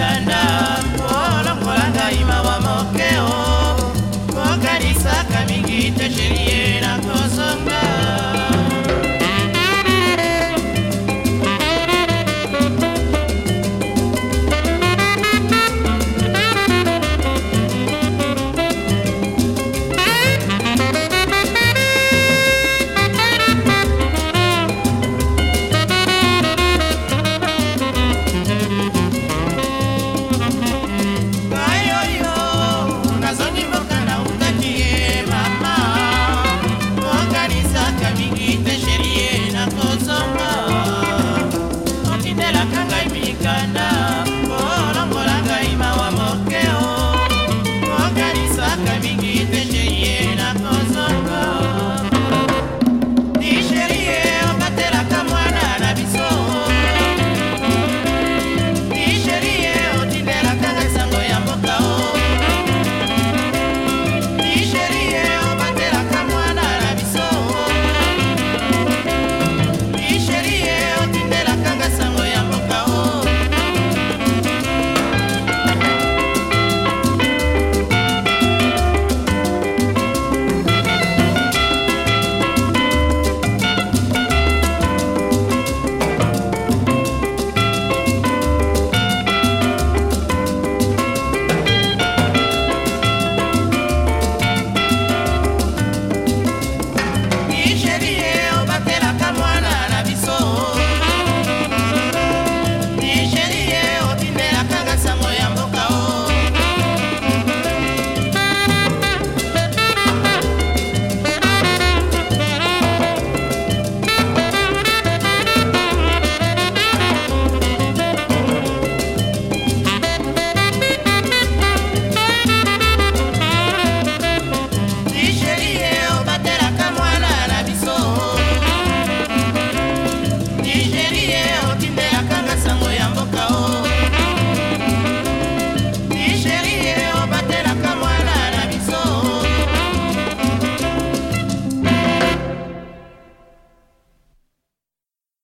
mikanda olongola